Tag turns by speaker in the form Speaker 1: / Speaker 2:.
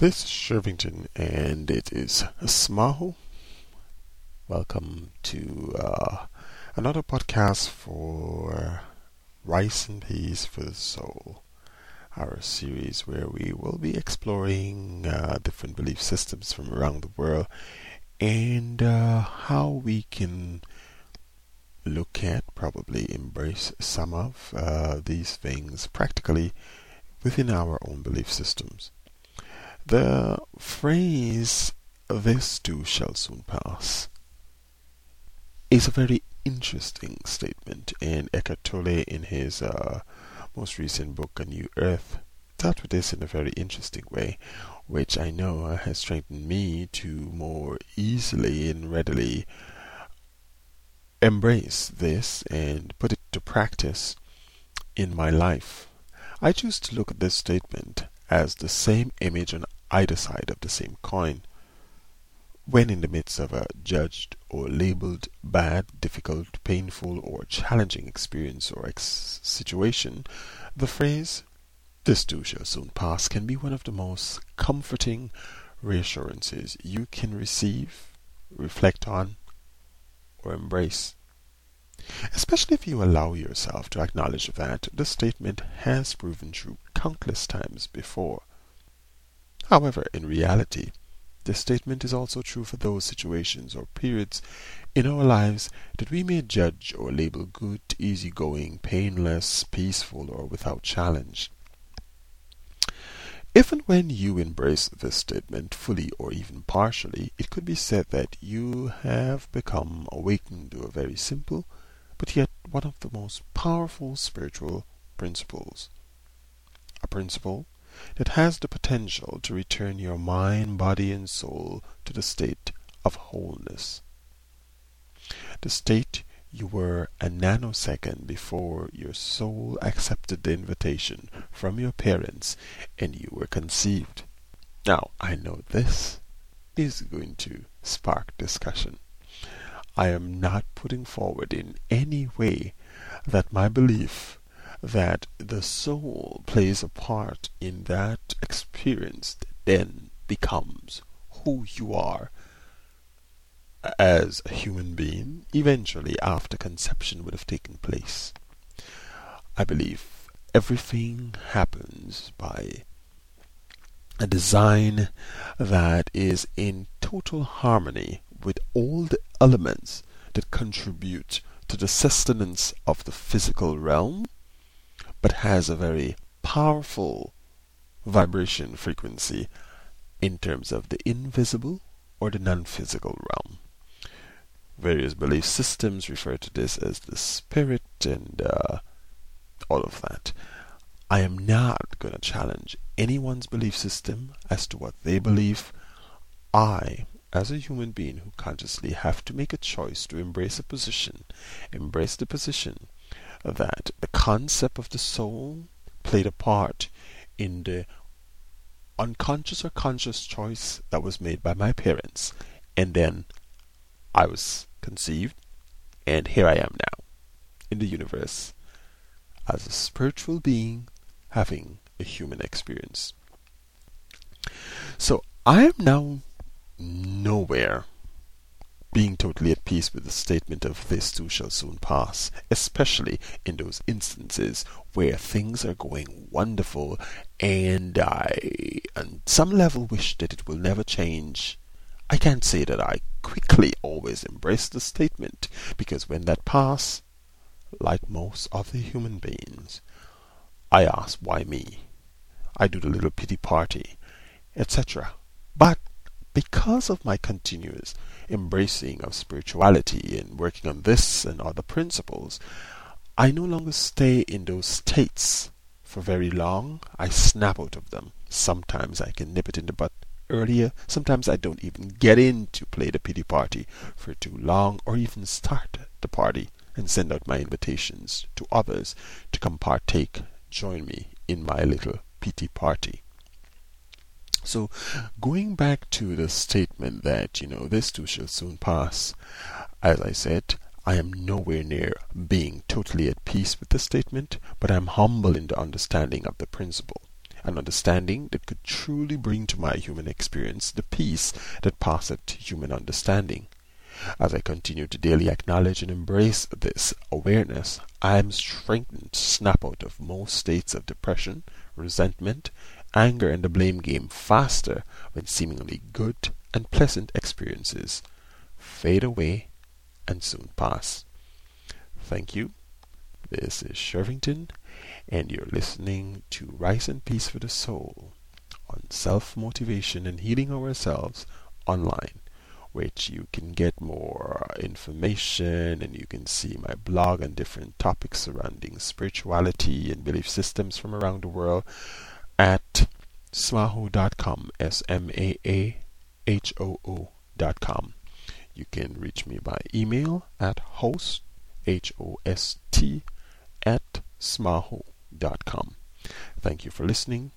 Speaker 1: This is Shervington, and it is Smahoo. Welcome to uh, another podcast for Rice and Peas for the Soul, our series where we will be exploring uh, different belief systems from around the world and uh, how we can look at, probably embrace some of uh, these things practically within our own belief systems. The phrase, this too shall soon pass, is a very interesting statement, and Eckhart Tolle, in his uh, most recent book, A New Earth, dealt with this in a very interesting way, which I know has strengthened me to more easily and readily embrace this and put it to practice in my life. I choose to look at this statement as the same image on either side of the same coin. When in the midst of a judged or labeled bad, difficult, painful, or challenging experience or ex- situation, the phrase, this too shall soon pass, can be one of the most comforting reassurances you can receive, reflect on, or embrace. Especially if you allow yourself to acknowledge that the statement has proven true countless times before. However, in reality, this statement is also true for those situations or periods in our lives that we may judge or label good, easygoing, painless, peaceful, or without challenge. If and when you embrace this statement fully or even partially, it could be said that you have become awakened to a very simple, but yet one of the most powerful spiritual principles. A principle that has the potential to return your mind, body, and soul to the state of wholeness. The state you were a nanosecond before your soul accepted the invitation from your parents and you were conceived. Now, I know this is going to spark discussion. I am not putting forward in any way that my belief that the soul plays a part in that experience that then becomes who you are as a human being eventually after conception would have taken place. I believe everything happens by a design that is in total harmony with all the elements that contribute to the sustenance of the physical realm but has a very powerful vibration frequency in terms of the invisible or the non physical realm. Various belief systems refer to this as the spirit and uh, all of that. I am not going to challenge anyone's belief system as to what they believe. I, as a human being who consciously have to make a choice to embrace a position, embrace the position that the concept of the soul played a part in the unconscious or conscious choice that was made by my parents. And then I was conceived, and here I am now in the universe as a spiritual being having a human experience. So I am now nowhere being totally at peace with the statement of this too shall soon pass, especially in those instances where things are going wonderful and I, on some level, wish that it will never change. I can't say that I quickly always embrace the statement, because when that pass, like most other human beings, I ask why me. I do the little pity party, etc. But because of my continuous embracing of spirituality and working on this and other principles, I no longer stay in those states for very long. I snap out of them. Sometimes I can nip it in the butt earlier. Sometimes I don't even get in to play the pity party for too long or even start the party and send out my invitations to others to come partake, join me in my little pity party. So, going back to the statement that, you know, this too shall soon pass, as I said, I am nowhere near being totally at peace with the statement, but I am humble in the understanding of the principle. an understanding that could truly bring to my human experience the peace that passeth human understanding. As I continue to daily acknowledge and embrace this awareness, I am strengthened to snap out of most states of depression, resentment, anger, and the blame game faster when seemingly good and pleasant experiences fade away and soon pass. Thank you. This is Shervington, and you're listening to Rice and Peace for the Soul on self motivation and healing ourselves online which you can get more information and you can see my blog on different topics surrounding spirituality and belief systems from around the world at smahoo.com s-m-a-a-h-o-o.com you can reach me by email at host h-o-s-t at smahoo.com thank you for listening